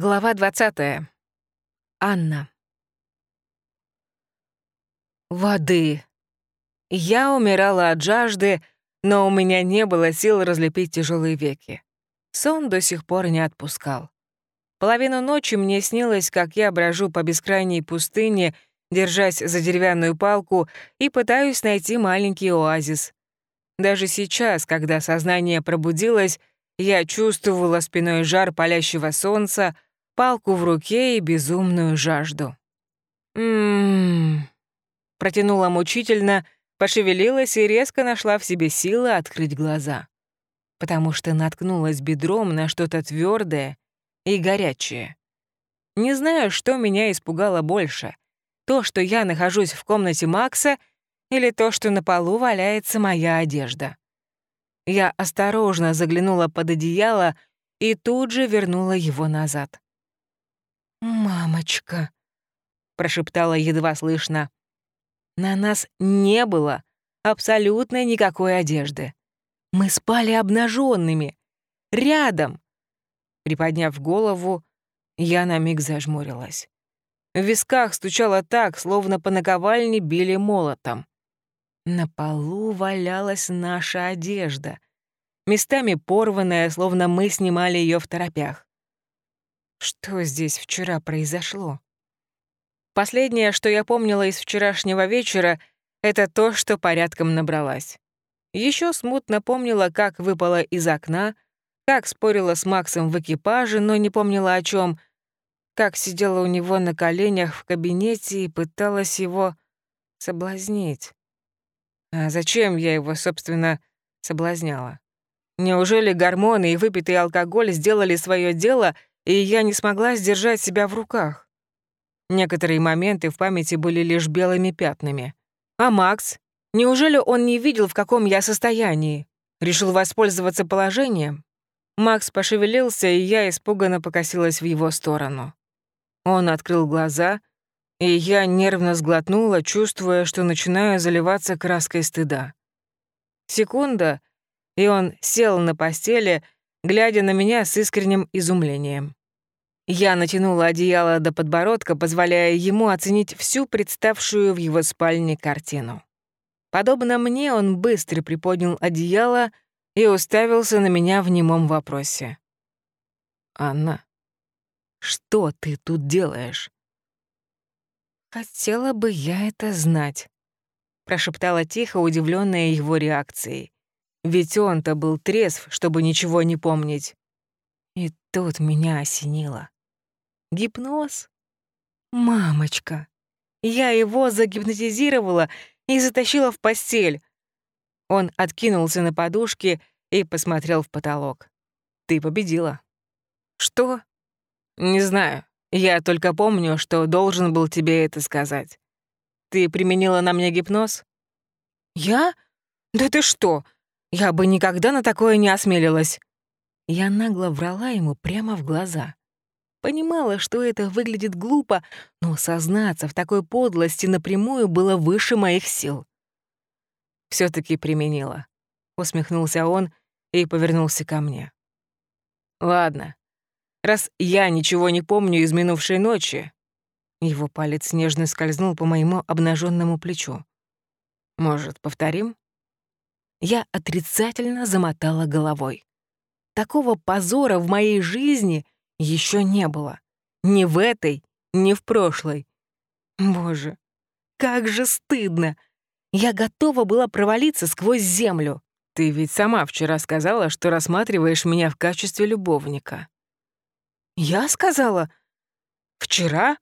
Глава 20. Анна. Воды. Я умирала от жажды, но у меня не было сил разлепить тяжелые веки. Сон до сих пор не отпускал. Половину ночи мне снилось, как я брожу по бескрайней пустыне, держась за деревянную палку и пытаюсь найти маленький оазис. Даже сейчас, когда сознание пробудилось, я чувствовала спиной жар палящего солнца, палку в руке и безумную жажду. «М-м-м», протянула мучительно, пошевелилась и резко нашла в себе силы открыть глаза. Потому что наткнулась бедром на что-то твердое и горячее. Не знаю, что меня испугало больше. То, что я нахожусь в комнате Макса, или то, что на полу валяется моя одежда. Я осторожно заглянула под одеяло и тут же вернула его назад. «Мамочка», — прошептала едва слышно. На нас не было абсолютно никакой одежды. Мы спали обнаженными, рядом. Приподняв голову, я на миг зажмурилась. В висках стучало так, словно по наковальне били молотом. На полу валялась наша одежда, местами порванная, словно мы снимали ее в торопях. Что здесь вчера произошло? Последнее, что я помнила из вчерашнего вечера, это то, что порядком набралась. Еще смутно помнила, как выпала из окна, как спорила с Максом в экипаже, но не помнила о чем, как сидела у него на коленях в кабинете и пыталась его соблазнить. А зачем я его, собственно, соблазняла? Неужели гормоны и выпитый алкоголь сделали свое дело — и я не смогла сдержать себя в руках. Некоторые моменты в памяти были лишь белыми пятнами. А Макс? Неужели он не видел, в каком я состоянии? Решил воспользоваться положением? Макс пошевелился, и я испуганно покосилась в его сторону. Он открыл глаза, и я нервно сглотнула, чувствуя, что начинаю заливаться краской стыда. Секунда, и он сел на постели, глядя на меня с искренним изумлением. Я натянула одеяло до подбородка, позволяя ему оценить всю представшую в его спальне картину. Подобно мне, он быстро приподнял одеяло и уставился на меня в немом вопросе. «Анна, что ты тут делаешь?» «Хотела бы я это знать», — прошептала тихо, удивленная его реакцией. Ведь он-то был трезв, чтобы ничего не помнить. И тут меня осенило. Гипноз? Мамочка. Я его загипнотизировала и затащила в постель. Он откинулся на подушке и посмотрел в потолок. Ты победила. Что? Не знаю. Я только помню, что должен был тебе это сказать. Ты применила на мне гипноз? Я? Да ты что? Я бы никогда на такое не осмелилась. Я нагло врала ему прямо в глаза. Понимала, что это выглядит глупо, но сознаться в такой подлости напрямую было выше моих сил. все таки применила. Усмехнулся он и повернулся ко мне. «Ладно, раз я ничего не помню из минувшей ночи...» Его палец нежно скользнул по моему обнаженному плечу. «Может, повторим?» Я отрицательно замотала головой. Такого позора в моей жизни — еще не было. Ни в этой, ни в прошлой. Боже, как же стыдно! Я готова была провалиться сквозь землю. Ты ведь сама вчера сказала, что рассматриваешь меня в качестве любовника. Я сказала? Вчера?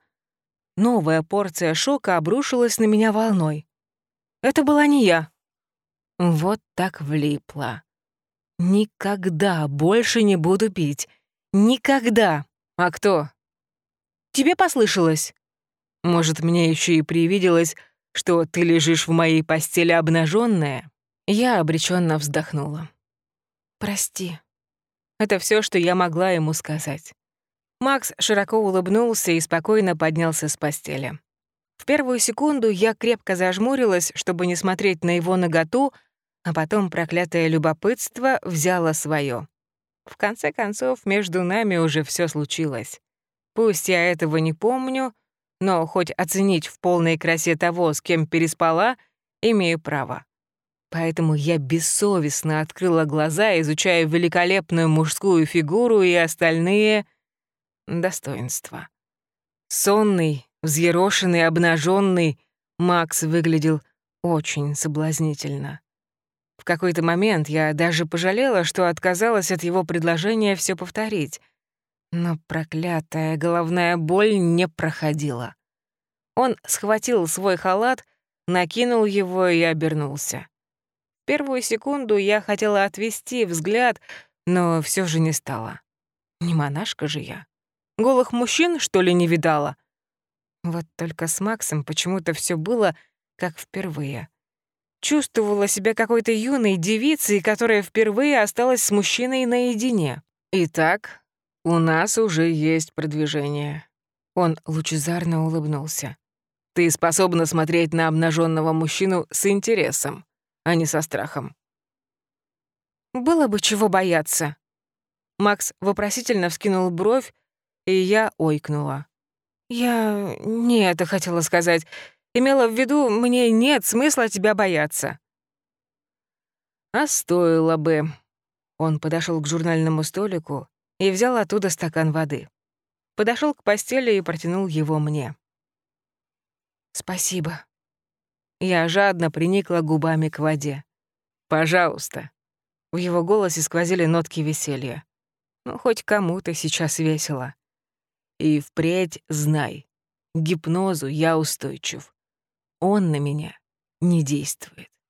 Новая порция шока обрушилась на меня волной. Это была не я. Вот так влипла. Никогда больше не буду пить. Никогда. А кто? Тебе послышалось. Может, мне еще и привиделось, что ты лежишь в моей постели обнаженная? Я обреченно вздохнула. Прости. Это все, что я могла ему сказать. Макс широко улыбнулся и спокойно поднялся с постели. В первую секунду я крепко зажмурилась, чтобы не смотреть на его наготу, а потом проклятое любопытство взяло свое. В конце концов, между нами уже все случилось. Пусть я этого не помню, но хоть оценить в полной красе того, с кем переспала, имею право. Поэтому я бессовестно открыла глаза, изучая великолепную мужскую фигуру и остальные достоинства. Сонный, взъерошенный, обнаженный, Макс выглядел очень соблазнительно. Какой-то момент я даже пожалела, что отказалась от его предложения все повторить. Но проклятая головная боль не проходила. Он схватил свой халат, накинул его и обернулся. Первую секунду я хотела отвести взгляд, но все же не стала. Не монашка же я. Голых мужчин, что ли, не видала? Вот только с Максом почему-то все было как впервые. Чувствовала себя какой-то юной девицей, которая впервые осталась с мужчиной наедине. Итак, у нас уже есть продвижение. Он лучезарно улыбнулся. Ты способна смотреть на обнаженного мужчину с интересом а не со страхом. «Было бы чего бояться». Макс вопросительно вскинул бровь, и я ойкнула. «Я не это хотела сказать. Имела в виду, мне нет смысла тебя бояться». «А стоило бы». Он подошел к журнальному столику и взял оттуда стакан воды. Подошел к постели и протянул его мне. «Спасибо», я жадно приникла губами к воде. «Пожалуйста». В его голосе сквозили нотки веселья. Ну, хоть кому-то сейчас весело. И впредь знай, к гипнозу я устойчив. Он на меня не действует.